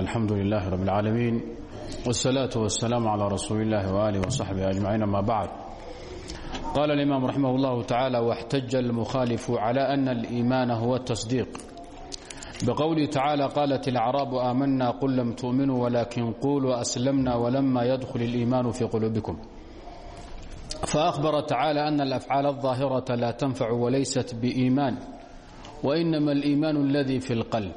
alxamdu lilah rab اlcaalamiin wالsalaaة wالsalaam عlى rasuuli اllahi وalih وصaxbih أجmaciin ama bacd qala اlimam raximah اllahu tacalى واxtaja اlmukhalifu clى أna اliimaana huwa التصdiiq bqowlihi tacalى qalat اlأcraabu aamana qul lam tuؤminuu walakin quluu aslamna wlama ydkl اliimaanu fi quluubikum faأhbara tacalى أna اlأfcaal الظaahiraةa la tanfacu wlaysat bإiman وإnama الإimaan اladي fi اlqlb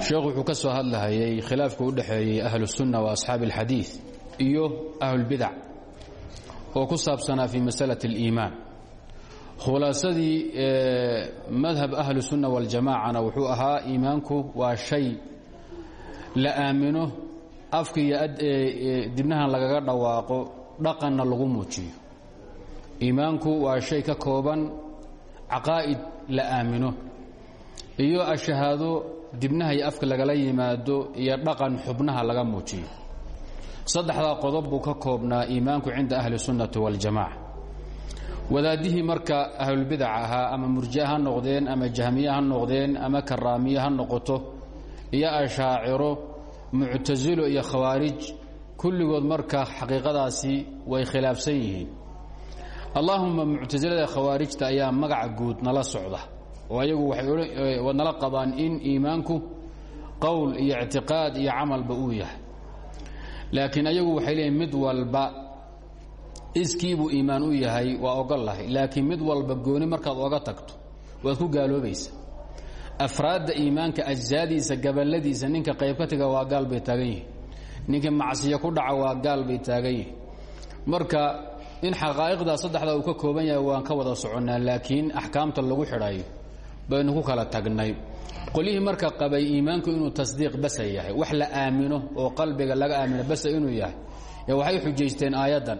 sheekhu wuxuu ka soo hadlahayay khilaafka u dhexeeyey ahlusunna wa asxaabi alxadiid iyo ahlulbidac oo ku saabsanaa fii masalati aliimaan. Khulaasadii madhab ahlusunna waljamaacana wuxuu ahaa iimaanku waa shay la aamino afka iyo dibnahan lagaga dhawaaqo dhaqanna lagu muujiyo. Iimaanku waa shay ka kooban caqaa'id la aamino iyo ashahaado dibnaha iyo afka lagala yimaado iyo dhaqan xubnaha laga muujiyo. Saddexdaa qodob buu ka koobnaa iimaanku cinda ahli sunnati waljamaca wadaadihii marka ahlulbidac ahaa ama murji'a ha noqdeen ama jahmiye ha noqdeen ama karaamiye ha noqoto iyo ashaaciro muctasilo iyo khawaarij kulligood marka xaqiiqadaasi way khilaafsan yihiin. Allaahuma muctasilada khawaarijta ayaa magaca guud nala socda oo ayagu waxay nala qabaan in iimaanku qowl iyo ictiqaad iyo camalba uu yahay. Laakiin ayagu waxay leeyiin mid walba iskiibuu iimaan u yahay waa ogol lahay. Laakiin mid walba gooni markaad oga tagto waad ku gaaloobaysa. Afraadda iimaanka ajsaadiisa gabaladiisa ninka qayb ka taga waa gaal bay taagan ninka macsiyo ku dhaca waa gaal bay taagan marka in xaqaa'iqdaa saddexda uu ka kooban yahay waan ka wada soconnaa laakiin axkaamta lagu xidhayo baynu ku kala tagnay. Qolyihii marka qabay iimaanku inuu tasdiiq basa yahay wax la aamino oo qalbiga laga aamino basa inuu yahay waxay xujaysteen aayaddan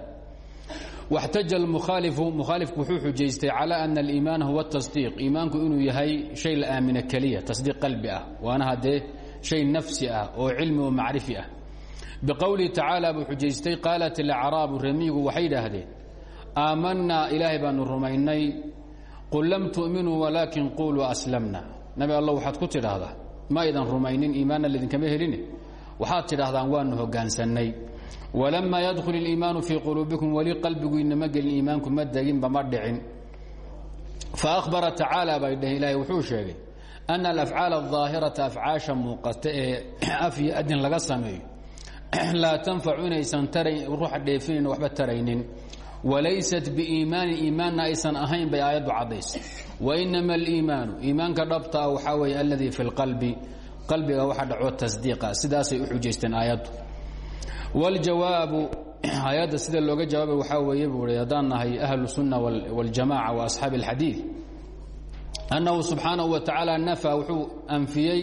waxtaja almukhaalifu mukhaalifku wuxuu xujaystay calaa ana aliimaana huwa tasdiiq. Iimaanku inuu yahay shay la aamino keliya tasdiiq qalbi ah waana haddee shay nafsi ah oo cilmi oo macrifi ah. Biqowlihi tacaala buu xujaystay qaalat alacraabu remiyigu waxay idhaahdeen aamanaa ilaahay baanu rumaynay qul lam tu'minuu walaakin quluu aslamna nabi alla waxaad ku tidhaahdaa ma aydan rumaynin iimaanna laidinkama heline waxaad tidhaahdaan waanu hogaansannay walamaa yadkhul iliimaanu fii quluubikum weli qalbiguinna ma gelin iimaanku ma deginba ma dhicin faahbara tacaala bay dhaheen ilaahay wuxuu sheegay ana alafcaal aldaahirata afcaasha muuqata ee af iyo adin laga sameeyo laa tanfacu taraynin walaysat biiimaanin iimaanna aysan ahayn bay aayaddu caddaysay. Wainama aliimaanu iimaanka dhabtaa waxaa weeye alladii fi lqalbi qalbiga waxa dhaco tasdiiqa sidaasay u xujaysteen aayaddu. Waljawaabu aayadda sida looga jawaabay waxaa weeye buu i haddaan nahay ahlu sunna waljamaca wa asxaabi alxadiid annahu subxaanahu wa tacaala nafa wuxuu anfiyey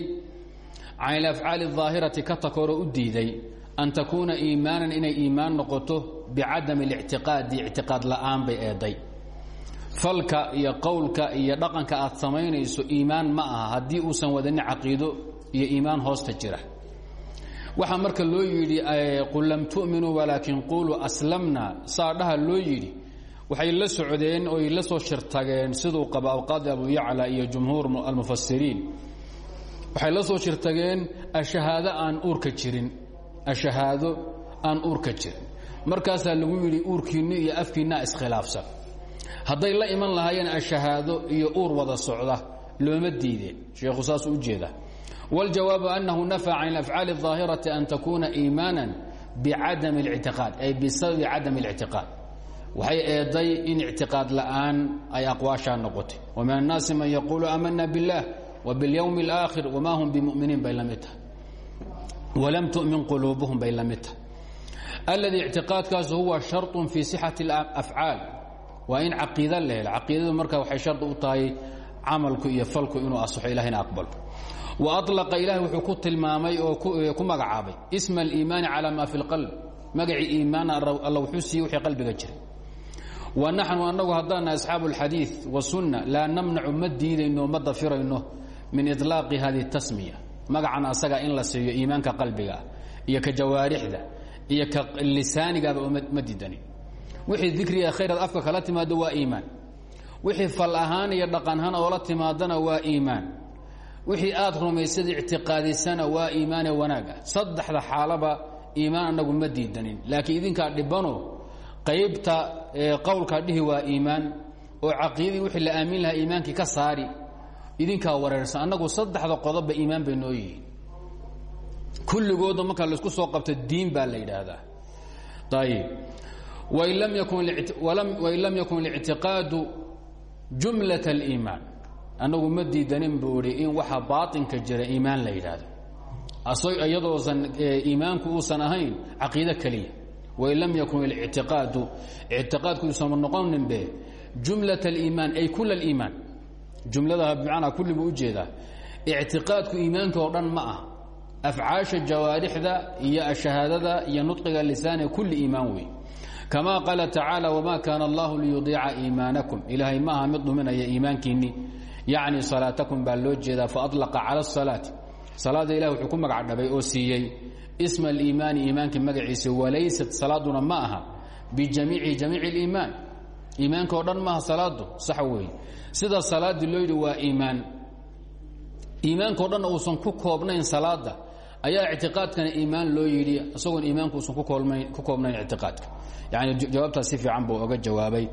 can ilafcaali اdaahirati ka takoro u diiday an takuuna iimaanan inay iimaan noqoto bicadam اlictiqaadi ictiqaad la'aan bay eeday. Falka iyo qowlka iyo dhaqanka aad samaynayso iimaan ma aha haddii uusan wadanin caqiido iyo iimaan hoosta jira. Waxaa marka loo yidhi qul lam tu'minuu walaakin quluu aslamna. Saa dhaha loo yidhi waxay la socdeen oy la soo shirtageen siduu qaba alqaadi abu yacla iyo jumhuur almufasiriin waxay la soo shirtageen markaasaa lagu yidhi uurkiinni iyo afkiinna iskhilaafsan hadday la iman lahaayeen ashahaado iyo uur wada socda looma diideen sheekhu saasuu ujeeda wاljawaabu أnahu nafى can اlafcaali الظaahiraةi an takuuna iimaaنا bicadam اlictiqaad ay bisababi cadam اlictiqaad waxay eeday in ictiqaad la'aan ay aqwaashaa noqotay وmin الnaasi man yaquulu amana bالlah وbاlyوم الآkhir wma hm bmuminiin bay la mid tahay walam tu'min quluubuhum bay la mid tahay alladii ictiqaadkaas huwa sharط fii صixaةi الأfcaal waa in caqiida la helo caqiidadu marka waxay shardi u tahay camalku iyo falku inuu asaxo ilahina aqbalo wa aطlaqa ilahi wuxuu ku tilmaamay oo ku magacaabay isma aliimaani calaa maa fi اlqalb magacii iimaana alla wuxuu siiyey wixii qalbiga jiray wa naxnu annagu haddaana asxaabu اlxadiiث wasunna laa namnacu ma diidayno ma dafirayno min iطlaaqi hadihi الtasmiya magacan asaga in la siiyo iimaanka qalbiga iyo ka jawaarixda iyo ka lisaanigaaba ma diidanin wixii dikriga khayraad afka kala timaado waa iimaan. Wixii fal ahaan iyo dhaqan ahaan oola timaadana waa iimaan. Wixii aad rumaysada ictiqaadisana waa iimaane wanaaga. Saddexda xaalaba iimaan annagu ma diidanin. Laakiin idinkaa dhibano qaybta qowlkaa dhihi waa iimaan oo caqiidadii wixii la aamin lahaa iimaankii ka saari idinkaa wareersan. Annagu saddexda qodobba iimaan bay noo yihiin kulligooda marka laisku soo qabto diin baa la yidhaahdaa ayib wain lam yakun اlictiqaadu jumlaة اliimaan annagu ma diidanin buu ihi in waxa baaطinka jira iimaan la yidhaahdo iyadoosan iimaanku uusan ahayn caqiide keliya wain lam yakun اlictiqaadu ictiqaadku uusan noqonin be jumlaة اliimaan ay kul اliimaan jumladaha bimacnaa kulli buu ujeedaa ictiqaadku iimaanka oo dhan ma ah afcaasha jawaarixda iyo shahaadada iyo nudqiga lisaane kulli iimaan wey kama qaala tacaala wma kaana allahu liyudiica iimaanakum ilaahay ma aha mid dhuminaya iimaankiinni yacni salaatakum baa loo jeedaa faalaqa cala asalaati salaada ilah wuxuu ku magac dhabay oo siiyey isma aliimaani iimaankii magaciisa walaysat salaaduna ma aha bijamiici jamiici اliimaan iimaanka o dhan maaha salaadu sax weeye sida salaaddii loo yidhi waa iimaan iimaanka o dhanna uusan ku koobnayn salaada ayaa ictiqaadkana iimaan loo yidhi isagoon iimaanku uusan ku koobnayn ictiqaadka. Yani jawaabtaas si fiican buu oga jawaabay.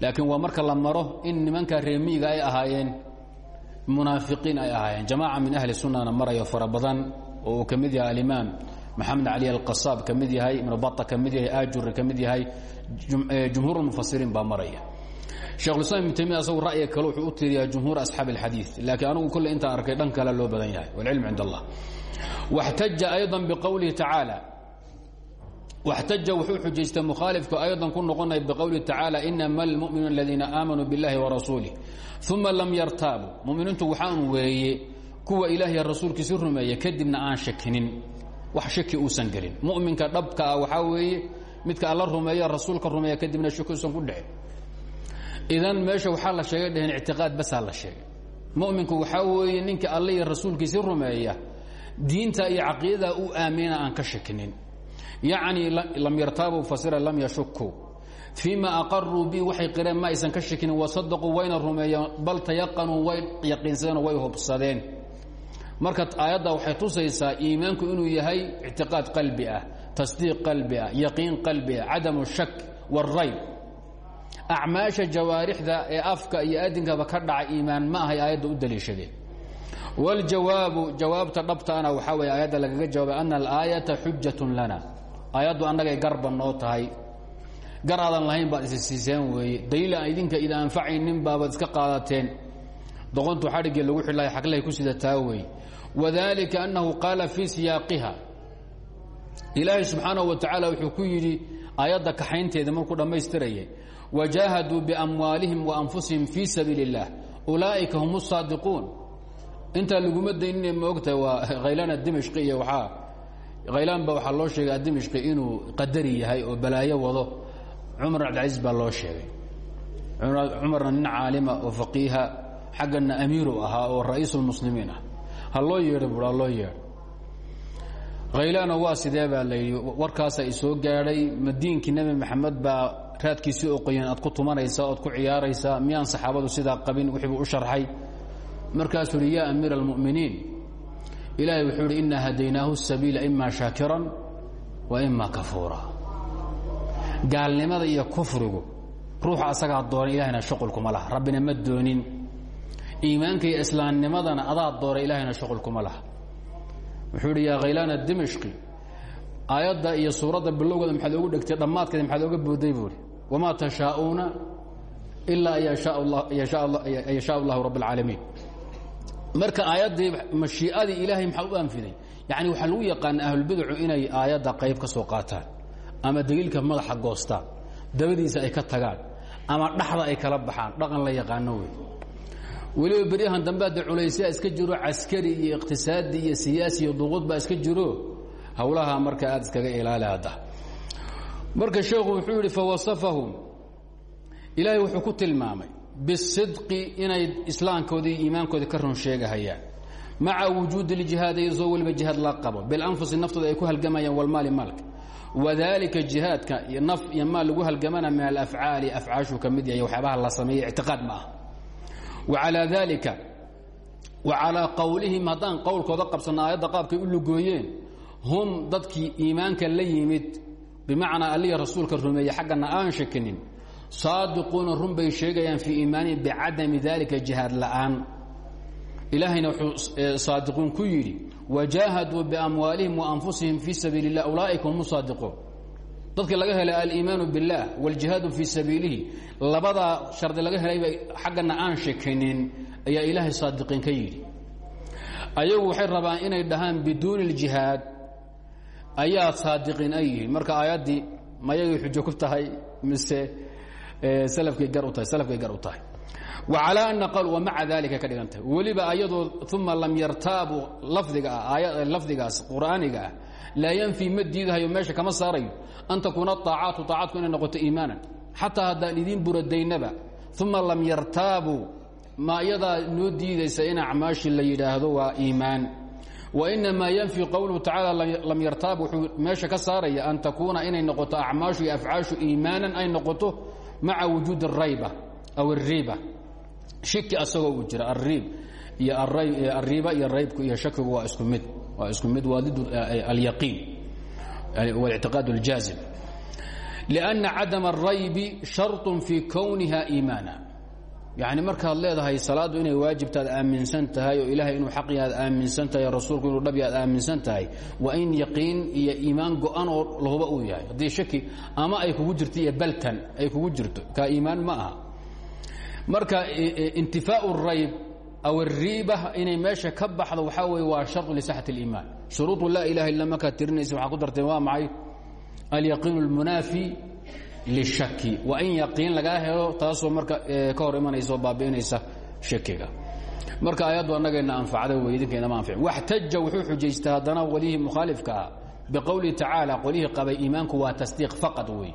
Laakiin waa marka la maro in nimanka reemiiga ay ahaayeen munaafiqiin ay ahaayeen. Jamaaca min ahli sunnana marayo fara badan oo uu ka mid yahay alimaam maxamed cali alqasaab ka mid yahay ibnu bata ka mid yahay ajuri ka mid yahay jumhuur mufasiriin baa maraya. Shekhulislam ibnu taymiya asagu ra'yiga kale wuxuu u tiiriyaa jumhuur asxaabi alxadiid laakiin anugu kolley intaan arkay dhan kale loo badan yahay. Walcilmu cind allah waxtaja ayضa biqowlihi tacaala واxtaja wuxuu xujaystay mukhaalifku ayضا ku noqonaya bqowlihi tacaalى inama اlmuؤminuuna اladiina aamanuu biاllahi وarasuulih ثuma lam yartaabuu muminiintu waxaan weeye kuwa ilahiy rasuulkiisi rumeeya kadibna aan shakinin wax shaki uusan gelin muminka dhabka ah waxaa weeye midka alla rumeeya rasuulka rumeeya kadibna shaki uusan ku dhicin idan meesha waxaa la sheegay dheheen ictiqaad basaa la sheegay muminku waxaa weeye ninka alla iyo rasuulkiisi rumeeya diinta iyo caqiidada u aamina aan ka shakinin. Yacni lam yartaabuu fasira lam yashukuu fii ma bi waxay qireen ma aysan ka shakinin wasadaquu wayna rumeeyeen bal tayaqanuu way yaqiinsadeen oo way hubsadeen. Marka aayadda waxay tusaysaa iimaanku inuu yahay ictiqaad qalbi ah tasdiiq qalbi ah yaqiin qalbi ah cadamu shak wاrayb acmaasha jawaarixda ee afka iyo ka dhaca iimaan ma ahay aayadda u daliishadeen wاljawaabu jawaabta dhabtaana waxaa weeye aayadda lagaga jawaabay ana alaayaةa xujat lana aayaddu annagay garba noo tahay gar aadan lahayn baad isi siiseen weeye daliil aan idinka ida anfacaynin baabaad iska qaadateen doqontu xadhiggii lagu xidhlahay xaglahay ku sidataa weeye wadalika annahu qaala fii siyaaqiha ilaahay subxaanahu wa tacaala wuxuu ku yidhi aayadda kaxaynteeda markuu dhammaystirayay wajaahaduu biamwaalihim wa anfusihim fii sabiili اllah ulaa'ika hum الsaadiquun intaa laguma daynine ma ogtahay waa khaylaan dimashqi iyo waaa khaylaan ba waxaa loo sheegay dimashqi inuu qadari yahay oo balaayo wado. Cumar cabdilcaziz baa loo sheegay. Cumarna nin caalima oo faqiiha xaggana amiiru ahaa oo ra'iisulmuslimiin ah. Ha loo yeedho bui ha loo yeedho khaylaana waa sidee baa la yidhi? Warkaasa i soo gaadhay. Madiinkii nebi maxamed baa raadkiisii oqoyan aad ku tumanaysaa oad ku ciyaaraysaa. Miyaan saxaabadu sidaa qabin? Wixiibuu u sharxay markaasuu uhi yaa amiir اlmuminiin ilahay wuxuu ihi ina hadaynaahu الsabiila ima shaakiran wa ima kafuura gaalnimada iyo kufrigu ruuxa asagaa doona ilahayna shuqulkuma laha rabbina ma doonin iimaanka iyo islaamnimadana adaa doora ilahayna shuqulkuma laha wuxuu ihi yaa khaylaana dimashqi aayadda iyo suuradda bilowgeeda maxaad ogu dhegtay dhammaadkeeda maxaad oga booday buuhi wamaa tashaa'uuna ilaa an yashaa allahu rabb اlcaalamiin marka aayaddii mashii'adii ilaahay maxaa u anfiday yani waxaa lagu yaqaana ahlulbidacu inay aayadda qayb ka soo qaataan ama daliilka madaxa goostaan dabadiisa ay ka tagaan ama dhaxda ay kala baxaan dhaqan la yaqaano wey. Weliba beryahan dambe hadda culaysyaa iska jiro caskari iyo iqtisaadi iyo siyaasi iyo duquud baa iska jiro? Howlaha marka aad iskaga ilaali hadda. Marka sheekhu wuxuu yidhi fawasafahum ilaahay wuxuu ku tilmaamay bisidqi inay islaamkoodii iyo ka run sheegahayaan maca wujuudi اljihaad iyadoo weliba jihaad la qabo. Bilanfusi naftooda ay ku halgamayaan walmaali maalka wadalika jihaadka iyo naf iyo lagu halgamana min alafcaali afcaashuu ka mid yahay waxyaabaha la sameeyey ictiqaad ma wa calaa dalika wa calaa qowlihim haddaan qowlkooda qabsanno aayadda qaabkay u lugooyeen hum dadkii iimaanka la yimid bimacnaa allihi rasuulka rumeeye xaggana aan shakinin saadiquuna run bay sheegayaan fii iimaanihim bicadami dalika jihaad la'aan ilaahayna wuxuu saadiquun ku yidhi wajaahaduu biamwaalihim waanfusihim fii sabiili اllah ulaaئika hum saadiquun dadkii laga helay aliimaanu biاllah wاljihaadu fii sabiilihi labadaa shardi laga helayba xaggana aan shakinin ayaa ilaahay saadiqiin ka yidhi ayagu waxay rabaan inay dhahaan biduuni اljihaad ayaa saadiqiin ay yihiin marka aayaddii mayagay xujo ku tahay mise slafkay gar u tahay salafkay gar u tahay. Wacalaa ana qawl wa maca daalika ka dhigantah weliba ayadoo uma lam yartaabu lafdigaa lafdigaas qur'aaniga ah laa yanfii ma diidahayo kama saarayo an takuuna aacaatu طaacaatku inay noqoto iimaanan. Xataa haddaan idiin buradaynaba uma lam yartaabuu ma iyadaa noo in acmaashi la yidhaahdo waa iimaan. Wainamaa yanfii qowluhu tacaala lam yartaab wuxuu meesha ka saaraya an takuuna inay noqoto acmaashu iyo afcaashu maعa وuجوud الرayبة أو الريبة shiki asagoo uu jira الريib iyo الرiiba iyo raybku iyo shakigu waa isku mid waa isku mid waa ضد اليقين والاعتiقاad الجاaزم لأن عadم الرayب شhaرط في كونiha إيمانا yani markaad leedahay salaadu inay waajibta ad aaminsan tahay oo ilahay inuu xaqi aad aaminsan tahay rasuulku inuu dhabi aad aaminsan tahay waa in yaqiin iyo iimaan go-an oo lahuba uu yahay. Haddii shaki ama ay kugu jirto iyo baltan ay kugu jirto kaa iimaan ma aha. Marka intifaau rayb aw ariiba inay meesha ka baxdo waxaa weye waa sharu lisaxat اliimaan shuruudu laa ilaha illa markaad tirinaysa waxaa ku darteen waa maxay? Alyaqiin اlmunaafi lishaki waa in yaqiin lagaa helo taasoo marka ka hor imanaysa oo baabi'inaysa shakiga marka ayaddu annagayna anfacday wey idinkaynama anficin waxtaja wuxuu xujaystay haddana qolihii mukhaalifka ah biqowlihi tacaala qolihii qabay iimaanku waa tasdiiq faqad wey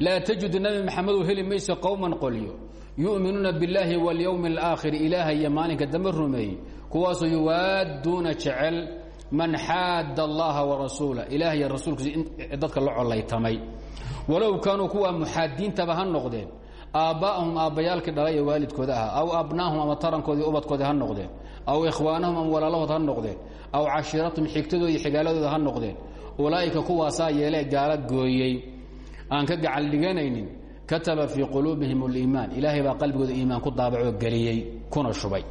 laa tajidu nabi maxamedow heli maysa qowman qolyo yu'minuuna biاllaahi waاlyowmi اlaakhir ilaaha iyo maalinka dambe rumeeyey kuwaasoo yuwaaduuna jecel man xaadda allaha warasuula ilaah iyo rasuulkiisa dadka la collaytamay. Walow kaanuu kuwa muxaadiintaba ha noqdeen aabbaa'ahum aabbayaalkii dhalay ee waalidkooda ahaa aw abnaahum ama tarankoodii ubadkoodii ha noqdeen aw ikhwaanahum ama walaalahood ha noqdeen aw cashiiratum xigtadoodii xigaaladooda ha noqdeen ulaa'ika kuwaasaa yeelee gaala gooyey. Aan ka gacal dhiganaynin kataba fii quluubihim اliimaan ilaahay baa qalbigooda iimaan ku daabacoo geliyey kuna shubay.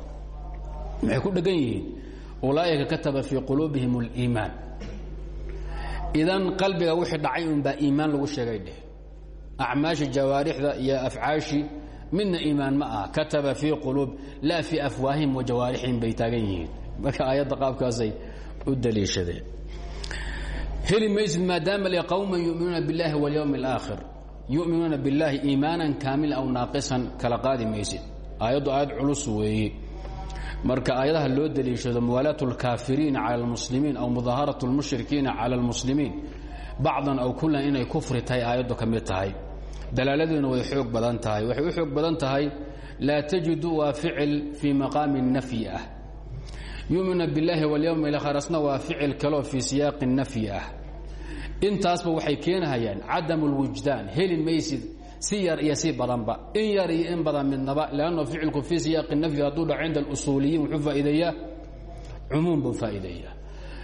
Maxay ulaa'ika kataba fii quluubihim اliimaan idan qalbiga wixii dhacay unbaa iimaan lagu sheegay dheh acmaasha jawaarixda iyo afcaashii midna iimaan ma aha kataba fii quluub laa fii afwaahihim wa jawaarixihim bay taagan yihiin marka aayadda qaabkaasay u daliishadeen heli maysid maadaama le qowman yuminuuna biاllahi waاlyowmi اlaakhir yuminuuna biاllaahi iimaanan kaamila aw naaqisan kala qaadi maysid aayaddu aayad culus weeye marka aayadaha loo daliishado muwaalaat اlkaafiriina cala اlmuslimiin aw mudaaharaة اlmushrikiina cala اlmuslimiin bacdan aw kulan inay kufri tahay aayaddu ka mid tahay dalaaladeeduna way xoog badan tahay waxay u xoog badan tahay laa tajidu waa ficil fii maqaami nafyi ah yuminuuna biاllaahi waاlyowm اlaakhir asna waa ficil kaloo fii siyaaqi nafyi ah intaasba waxay keenahayaan cadam اlwijdaan heli maysid si yar iyo si badanba in yar iyo in badan midnaba lanno ficilku fii siyaaqi nafyi hadduu dhaco cinda اlusuuliyiin wuxuu faa'iideeyaa cumuum buu faa'iideeyaa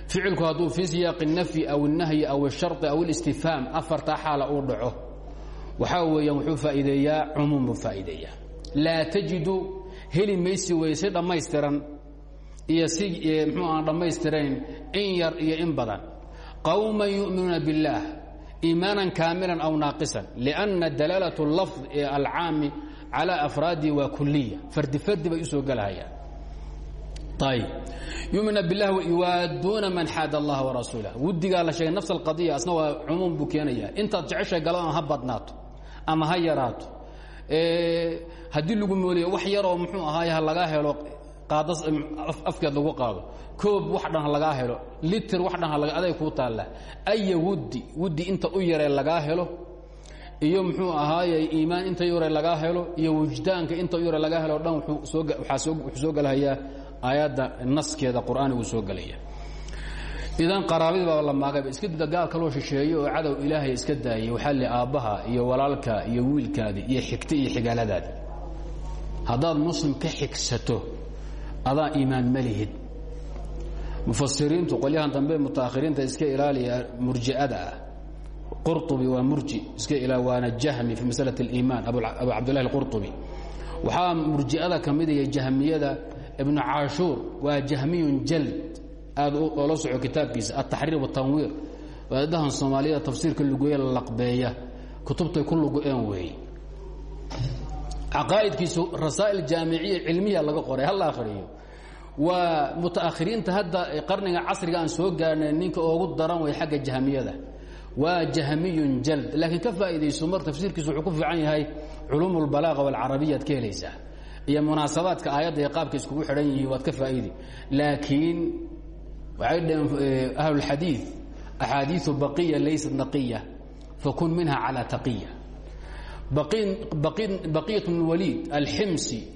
ficilku hadduu fii siyaaqi الnafyi aw الnahyi aw الsharطi aw اlistifhaam afartaa xaala uu dhaco waxaa weeyaan wuxuu faa'iideeyaa cumuum buu faa'iideeyaa laa tajidu heli maysi wey si dhammaystiran iyo si mxuu aan dhammaystirayn in yar iyo in badan qowma yu'minuuna biاllaah iimaanan kaamilan aw naaqisan. Lianna dalaalat lafd ee alcaami calaa afraadihi waa kuliya fardi fardi bay u soo gelahayaan ayb yumina bilah yuwaaduuna man xaad allaha warasuulah wudigaa la sheegay nafs alqadiya asna waa cumuum buu keenaya intaad jeceshay galadaan ha badnaato ama ha yaraato haddii lagu mooliyo wax yaroo muxuu ahaay ha lagaa helo qaadas afkeed lagu qaado. Koob wax dhan ha lagaa helo litir wax dhan aday kuu taalla. Aya wuddi wuddi inta u yaree lagaa helo iyo muxuu ahaaye iimaan inta yare lagaa helo iyo wujdaanka inta u yare lagaa helo dhan wuxuu soo gelahayaa aayadda naskeeda qur'aanigu soo gelaya idan qaraabadii baa la maagayba iska dida gaal kaloo shisheeyo oo cadow ilaahay iska daayay waxaa li aabbaha iyo walaalka iyo wiilkaadi iyo xigta iyo xigaaladaadi. Haddaad muslim ka xigsato adaa iimaan ma lihid mufasiriintu qolyahan dambe mutaakhiriinta iska ilaaliya murji'ada ah qurطubi waa murji iska ila waana jahmi fi masala اliimaan abu cabdillahi اlqurطubi waxaa murji'ada ka mid iyo jahmiyada ibnu caashuur waa jahmiyun jald aad oola soco kitaabkiisa altaxriir watanwiir waadahan soomaaliyada tafsiirka lugoye la laqbeeya kutubtay ku lugo-een weeye caqaa'idkiisu rasaa'il jaamiciya cilmiya laga qoray hal akhriyo waa mutaakhiriinta hadda qarniga casriga aan soo gaarnay ninka oogu daran way xagga jahmiyada waa jahmiyun jald laakiin ka faa'iidayso mar tafsiirkiisu wuxuu ku fiican yahay culuum اlbalaaqa wاlcarabiya ad ka helaysaa iyo munaasabaadka aayadda iyo qaabka iskugu xidhan yihiin waad ka faa'idi laakiin waxay dhaheen ahlulxadiid axaadiiu baqiya laysat naqiya fakun minha calى taqiya baqiyat bn waliid alximsi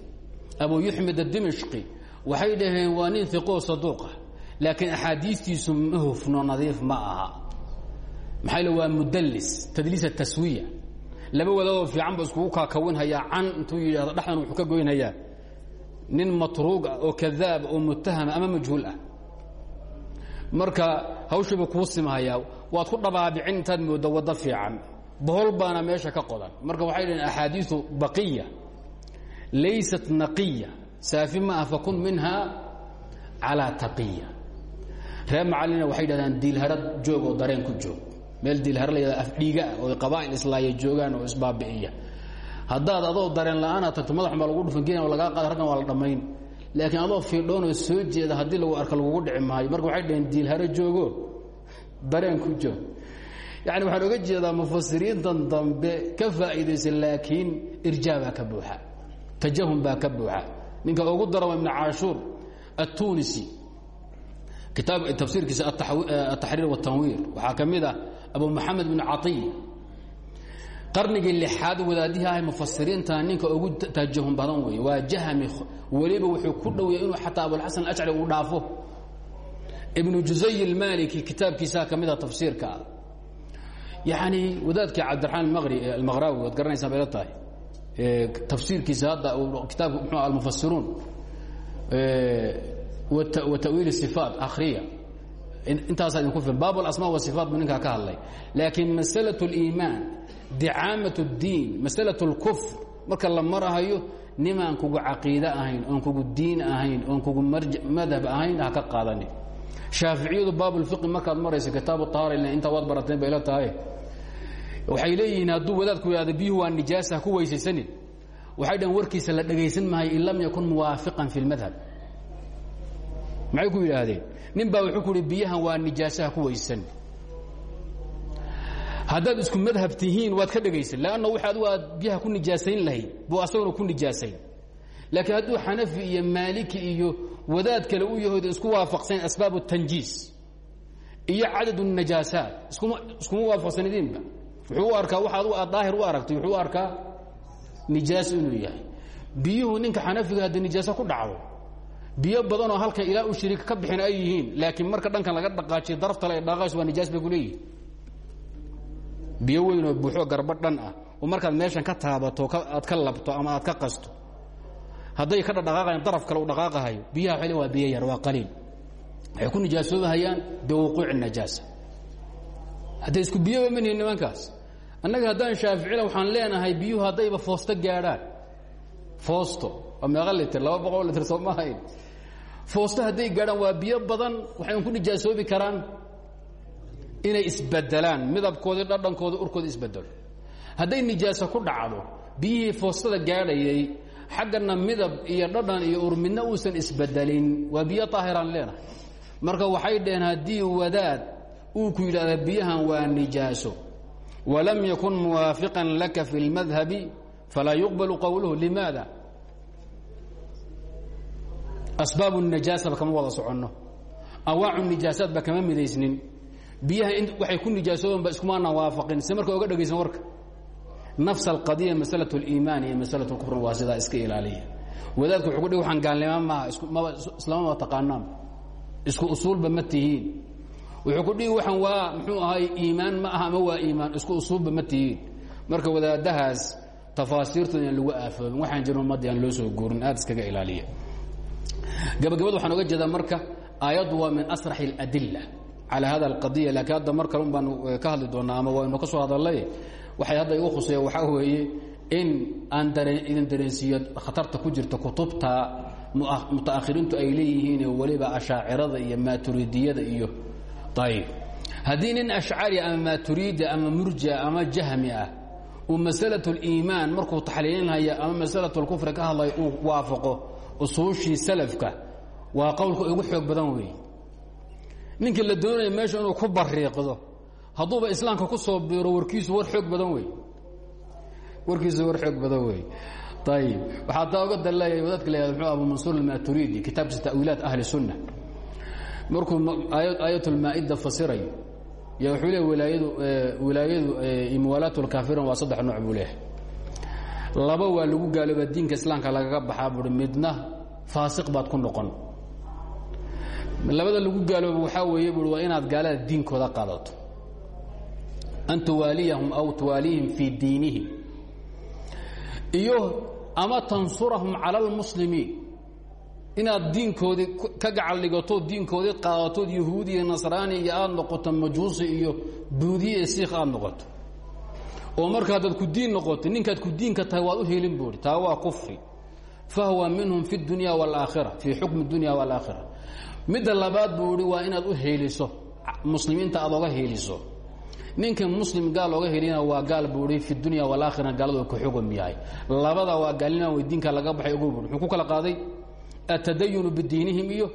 abu yuxmed adimishqi waxay dhaheen waa nin iqoo saduuqa laakiin axaadiistiisu ma hufno nadiif ma aha. Maxaa l waa mudallis tadliis ataswiya laba wadaadoo fiican ba iskugu kaakawinhayaa can intuu yidhahdo dhexdan wuxuu ka goynhayaa nin matruug ah oo kadaaba oo mutahama ama majhuul ah. Marka hawshiiba kuu simhayaa waad ku dhabaabicin intaad mooddo waddo fiican. Bohol baana meesha ka qodan. Marka waxay dhaheen axaadiiu baqiya laysat naqiya saafi ma ah fakun minha calaa taqiya. Reer macalina waxay dhahdaan diilharad joog oo dareen ku joog. Meel diilhara la yahada afdhiiga ah oo qabaa'il islaaya joogaan oo isbaabi'iya. Haddaad adoo dareen la'aana tagto madaxun baa lagu dhufan kenya lagaa qaada raggan waa la dhammayn. Laakiin adoo fiidhoonoo soo jeeda haddii lagu arka lagugu dhici maayo. Marka waxay dhaheen diilharo joogo dareen ku joog. Yani waxaan oga jeedaa mufasiriintan dambe ka faa'iidaysa laakiin irjaa baa ka buuxa. Tajahum baa ka buuxa ninka ugu darama ibn caashuur attunisi. Kitaab tafsiirkiisa ataxriir watanwiir waxaa ka mid ah abu maxamed bn caiy qarnigii lixaad wadaadihii ahay mufasiriinta ninka ugu tajahum badan wey waa jahmi weliba wuxuu ku dhowya inuu xataa abulxasan acri uu dhaafo. Ibnu jusay ilmaliki kitaabkiisaa ka mida tafsiirka. Yani wadaadkii cabdiramaan almaqrawi waad garanaysaa bayla tahay tafsiirkiisa hadda kitaabka mxu almufasiruun wa tawiil sifaat akhriya intaasaa idinku filan baab alasma wasifaat buu ninkaa ka hadlay laakiin masalaة اliimaan dicaamaة اddiin masalaة اlkufr marka la marahayo nimaan kugu caqiide ahayn oon kugu diin ahayn oon kugu madhab ahayn ha ka qaadanin shaaficiyadu baab اlfiqi markaad marayso kitaab طahaara intaa waad barateen bay la tahay waxay leeyihiin hadduu wadaadku yidhahdo biyuhu waa nijaasa ku weysaysanin. Waxay dhan warkiisa la dhagaysan maayo in yakun muwaafiqan fi lmadhab maxay ku yidhaahdeen? Nin wuxuu ku biyahan waa nijaasaha ku weysaysanin haddaad isku madhab tihiin waad ka dhegaysan leanna wix adigu biyaha ku nijaasayn lahayd buu asaguna ku nijaasayn. Laakiin hadduu xanafi iyo maaliki iyo wadaad kale u yahood isku waafaqsayn asbaab tanjiis. Iyo cadad najaasaat. Iskuma waafaqsanidinba waafaqsanidiinba wuxuu u arkaa wax adigu aad u aragtay wuxuu u arkaa nijaaso inuu yahay. Biyuhu ninka xanafiga haddii nijaaso ku dhacdo biyo badanoo halkan ilaa u shariik ka bixin ay yihiin laakiin marka dhankan laga dhaqaajiyo daraftale ay dhaqaayso waa nijaas bay biyo weynoo buuxo garba dhan ah oo markaad meeshan ka taabato aad ka labto ama aad ka qasto hadday ka dhaqaaqayaan daraf kale u dhaqaaqahayo biyaha waxay waa biyo yar waa qaliil. Waxay ku nijaasoobahayaan biwuquuci najaasa hadday isku biyoba manihin nimankaas annaga haddaan shaaficina waxaan leenahay biyuhu haddayba foosto gaadhaan. Foosto. Waa meeqa litir laba boqol litir soo foosto hadday gaadhaan waa biyo badan waxay ku nijaasoobi karaan inay isbedelaan midabkoodii dhadhankoodi urkooda isbedelo hadday nijaaso ku dhacdo biyihii foostada gaadhayay xaggana midab iyo dhadhan iyo ur uusan isbedelin waa biyo daahiraan leenahay. Marka waxay dhaheen haddii wadaad uu ku yidhahda biyahan waa nijaaso walam yakun muwaafiqan laka fi اlmadhabi falaa yuqbalu qowluhu limaada asbaab الnajaasaba kama wada soconno awaacu nijaasaadba kama midaysnin biyaha waxay ku nijaasooban ba iskumaanaan waafaqin se marka oga dhegaysan warka nafs alqadiya masalaة اliimaan iyo masalaة اkufr waa sidaa iska ilaaliya wadaadku wuxuu ku dhig waxaan gaalnima maaha maba islamama taqaanaan isku usuulba ma tihiin wuxuu ku dhihi waxan waa muxuu ahay iimaan ma aha ama waa iimaan isku usuubba ma tihiin. Marka wadaadahaas tafaasiirtooda aan lagu aafoobin waxaan jiro ummadda aan loo soo guurin aad iskaga ilaaliya. Gabagabada waxaan oga jeedaa marka aayaddu waa min asrax اladilla calى hada alqadiya laakiin hadda mar kale un ka hadli doonaa ama waynu ka soo hadallay waxay hadda igu khuseeya waxaa weeye in aan dareen idin dareensiiyo khatarta ku jirta kutubta muta'akhiriintu ay leeyihiin weliba ashaacirada iyo maaturidiyada iyo ayb haddii nin ashcari ama maaturiidi ama murjia ama jahmi ah uu masalaة اliimaan markuu taxliilinhaya ama masalaة اlkufri ka hadlay uu waafaqo usuushii salafka waa qowlka ugu xoog badan weeye ninkii la doonaya meesha inuu ku bariiqdo hadduuba islaamka ku soo biiro warkiisu war xoog badan wey warkiisu war xoog badan wey ayib waxaa taa oga daleeyahay wadaadka la yhahdo mxuu abu mansuur almaturidi kitaabkiisa ta'wiilaat ahli sunna markuu aayat lmaa-ida fasirayo. Ya wuxuu leey wilaayadu wilaayadu muwaalaat lkaafiriin waa saddex nooc buu leeyahay. Laba waa lagu gaalooba diinka islaamka lagaga baxaa buui midna faasiq baad ku noqon. Labada lagu gaalooba waxaa weeye bui waa inaad gaalada diinkooda qaadato. An tuwaaliyahum aw tuwaalihim fii diinihim. Iyo ama tansurahum cala اlmuslimiin inaad diinkoodii ka gacal dhigatood diinkoodii qaadatood yahuudi iyo nasraani iyo aada noqoto majuusi iyo buudiye iyo siikh aada noqoto. Oo marka haddaad ku diin noqoto ninkaad ku diinka tahay waad u helin buuhi taa waa kufri. Fahwa minhum fi dunya waalaakhira fii xukmi dunya waalaakhira midda labaad buu waa inaad u heeliso. Muslimiinta aad oga heeliso. Ninka muslim gaal oga helina waa gaal buui fi dunya waalaakhira gaaladu ku xugum labada waa gaalnimaan weydiinka laga baxay ogo buui ku kala qaaday? Atadayunu bidiinihim iyo